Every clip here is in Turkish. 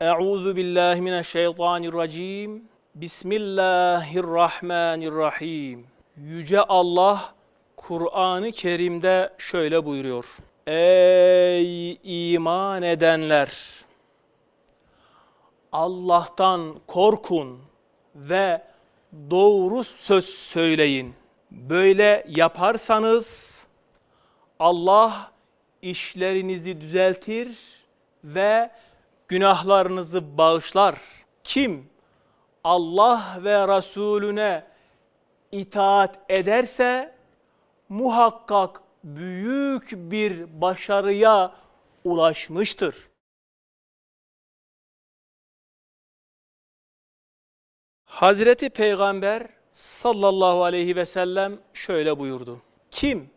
Euzu billahi mineşşeytanirracim. Bismillahirrahmanirrahim. Yüce Allah Kur'an-ı Kerim'de şöyle buyuruyor. Ey iman edenler! Allah'tan korkun ve doğru söz söyleyin. Böyle yaparsanız Allah işlerinizi düzeltir ve günahlarınızı bağışlar. Kim Allah ve Resulüne itaat ederse muhakkak büyük bir başarıya ulaşmıştır. Hazreti Peygamber sallallahu aleyhi ve sellem şöyle buyurdu. Kim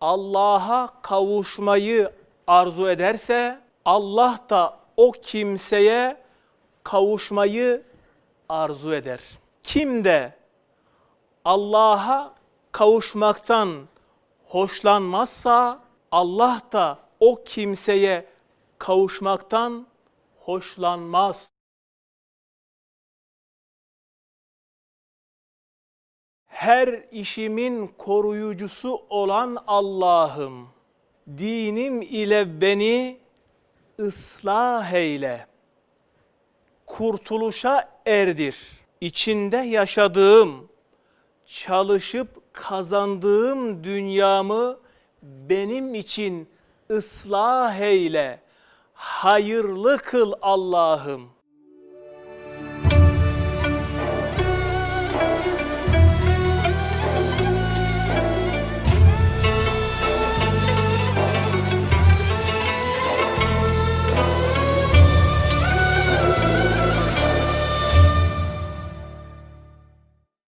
Allah'a kavuşmayı arzu ederse Allah da o kimseye kavuşmayı arzu eder. Kim de Allah'a kavuşmaktan hoşlanmazsa Allah da o kimseye kavuşmaktan hoşlanmaz. Her işimin koruyucusu olan Allah'ım, dinim ile beni ıslah eyle. Kurtuluşa erdir. İçinde yaşadığım, çalışıp kazandığım dünyamı benim için ıslah eyle. Hayırlı kıl Allah'ım.